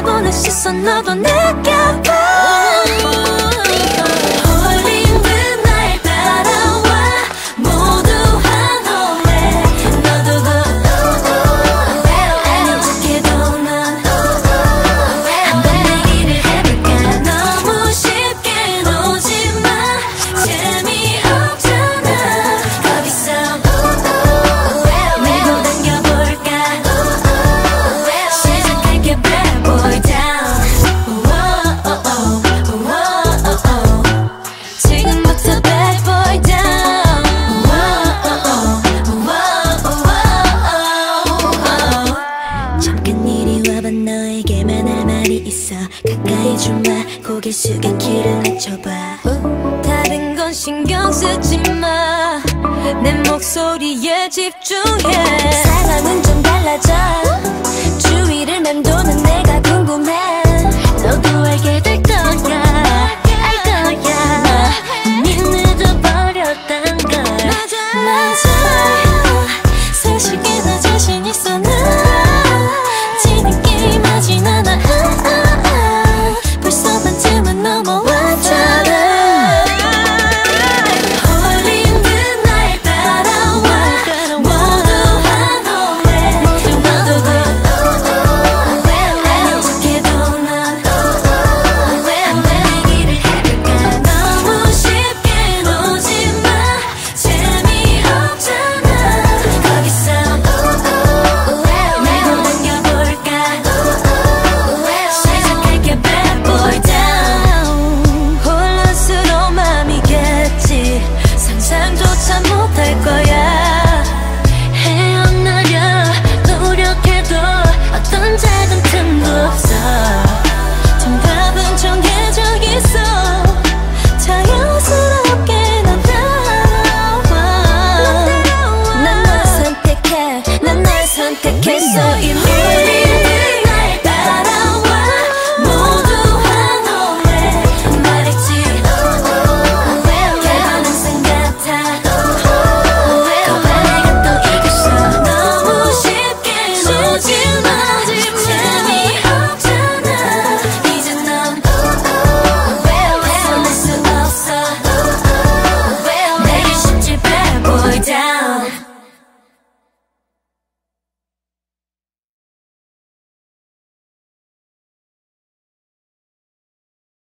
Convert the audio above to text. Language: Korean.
내보는 시선 너도 느껴봐. 봐. 고개 숙여 길을 헤쳐봐. 어? 다른 건 신경 쓰지 마 내 목소리에 집중해. 사람은 좀 달라져. 주위를 맴도는 내가 궁금해.